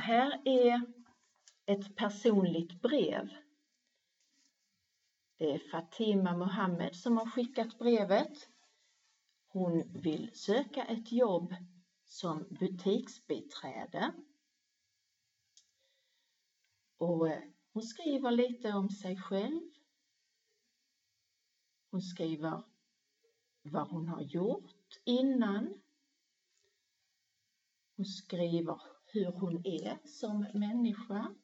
här är ett personligt brev. Det är Fatima Mohammed som har skickat brevet. Hon vill söka ett jobb som butiksbiträde. Och eh, hon skriver lite om sig själv. Hon skriver vad hon har gjort innan. Hon skriver hur hon är som människa.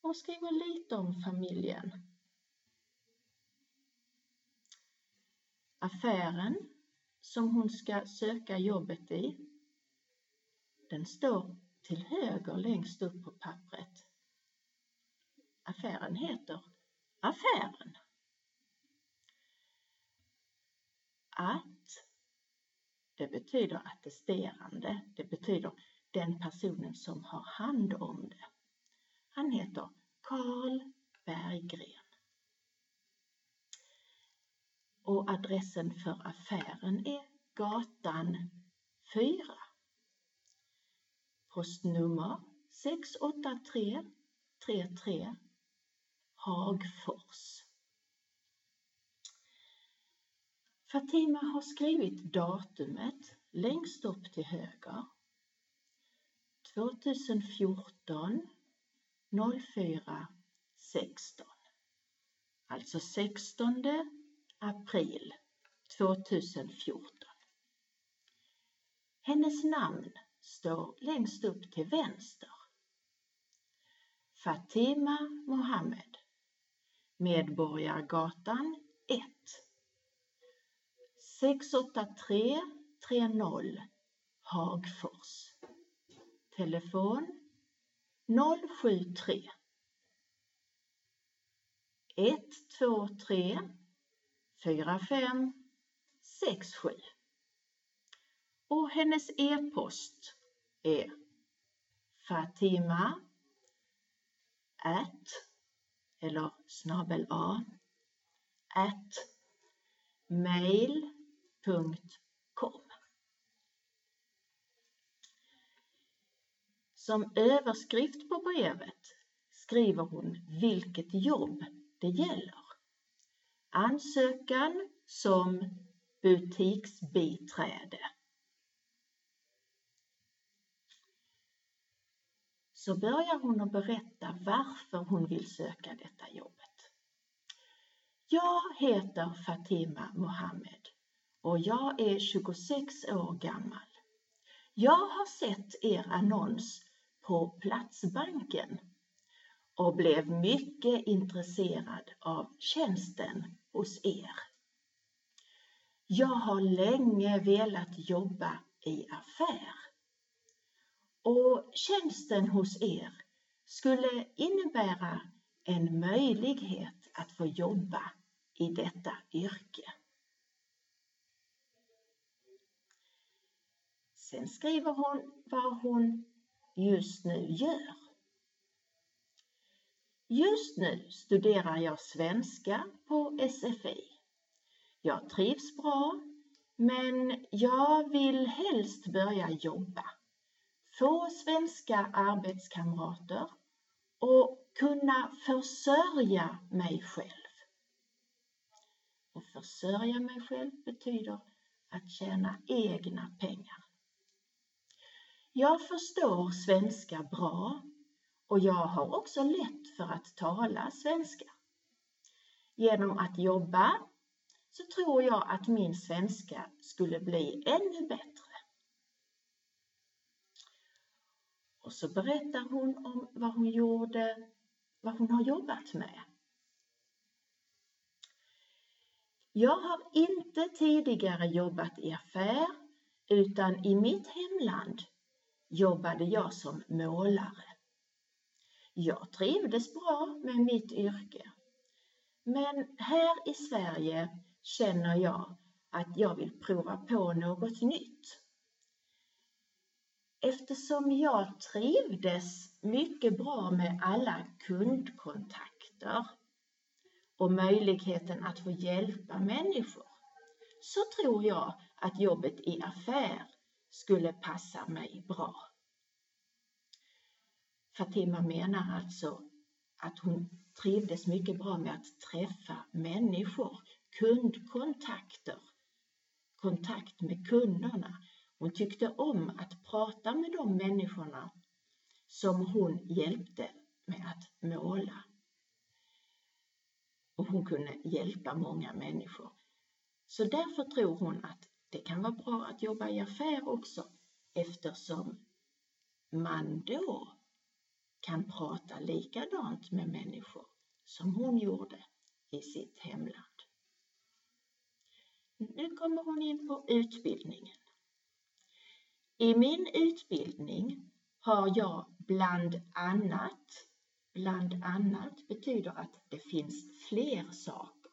Hon skriver lite om familjen. Affären som hon ska söka jobbet i, den står till höger längst upp på pappret. Affären heter Affären. Att, det betyder attesterande. Det betyder den personen som har hand om det. Han heter Karl Berggren. Och adressen för affären är Gatan 4. Postnummer 68333 Hagfors. Fatima har skrivit datumet längst upp till höger. 2014 04 16. Alltså 16 april 2014. Hennes namn står längst upp till vänster. Fatima Mohammed Medborgargatan 1 68330 Hagfors Telefon 073 123 45 67 och hennes e-post är Fatima at eller snabel a at mail.com Som överskrift på brevet skriver hon vilket jobb det gäller. Ansökan som butiksbiträde. Så börjar hon att berätta varför hon vill söka detta jobbet. Jag heter Fatima Mohammed och jag är 26 år gammal. Jag har sett er annons på Platsbanken och blev mycket intresserad av tjänsten hos er. Jag har länge velat jobba i affär och tjänsten hos er skulle innebära en möjlighet att få jobba i detta yrke. Sen skriver hon vad hon just nu gör. Just nu studerar jag svenska på SFI. Jag trivs bra, men jag vill helst börja jobba, få svenska arbetskamrater och kunna försörja mig själv. Och försörja mig själv betyder att tjäna egna pengar. Jag förstår svenska bra och jag har också lätt för att tala svenska. Genom att jobba så tror jag att min svenska skulle bli ännu bättre. Och så berättar hon om vad hon gjorde, vad hon har jobbat med. Jag har inte tidigare jobbat i affär utan i mitt hemland jobbade jag som målare. Jag trivdes bra med mitt yrke. Men här i Sverige känner jag att jag vill prova på något nytt. Eftersom jag trivdes mycket bra med alla kundkontakter och möjligheten att få hjälpa människor så tror jag att jobbet i affär skulle passa mig bra. Fatima menar alltså att hon trivdes mycket bra med att träffa människor, kundkontakter, kontakt med kunderna. Hon tyckte om att prata med de människorna som hon hjälpte med att måla. Och hon kunde hjälpa många människor. Så därför tror hon att det kan vara bra att jobba i affär också eftersom man då kan prata likadant med människor som hon gjorde i sitt hemland. Nu kommer hon in på utbildningen. I min utbildning har jag bland annat, bland annat betyder att det finns fler saker.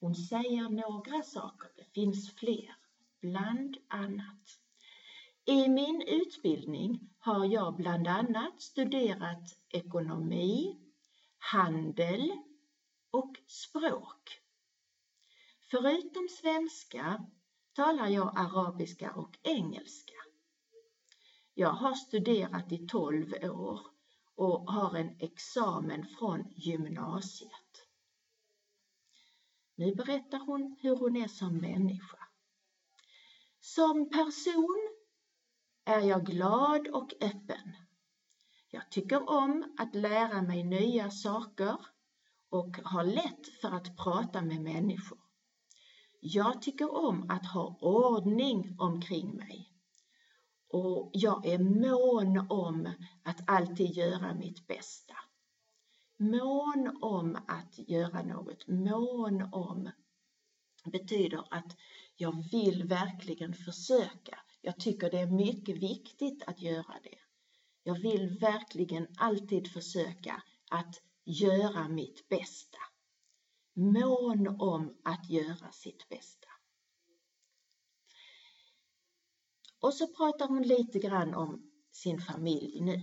Hon säger några saker, det finns fler, bland annat. I min utbildning har jag bland annat studerat ekonomi, handel och språk. Förutom svenska talar jag arabiska och engelska. Jag har studerat i 12 år och har en examen från gymnasiet. Nu berättar hon hur hon är som människa. Som person är jag glad och öppen. Jag tycker om att lära mig nya saker och har lätt för att prata med människor. Jag tycker om att ha ordning omkring mig. Och jag är mån om att alltid göra mitt bästa. Mån om att göra något, mån om betyder att jag vill verkligen försöka. Jag tycker det är mycket viktigt att göra det. Jag vill verkligen alltid försöka att göra mitt bästa. Mån om att göra sitt bästa. Och så pratar hon lite grann om sin familj nu.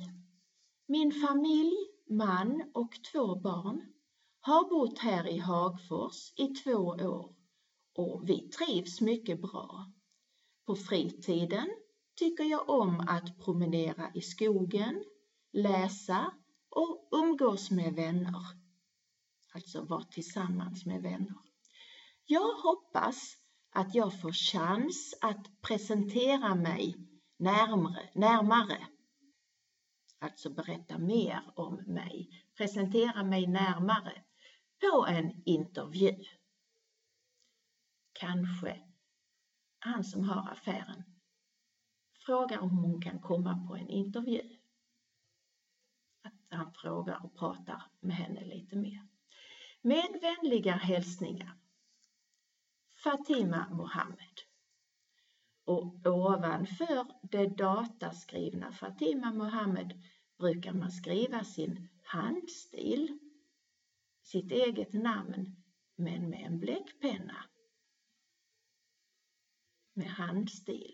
Min familj, man och två barn, har bott här i Hagfors i två år och vi trivs mycket bra. På fritiden tycker jag om att promenera i skogen, läsa och umgås med vänner. Alltså vara tillsammans med vänner. Jag hoppas att jag får chans att presentera mig närmare, närmare. Alltså berätta mer om mig, presentera mig närmare på en intervju. Kanske han som har affären frågar om hon kan komma på en intervju. Att han frågar och pratar med henne lite mer. Med vänliga hälsningar Fatima Mohammed. Och ovanför det dataskrivna Fatima Mohammed brukar man skriva sin handstil, sitt eget namn, men med en bläckpenna med handstil.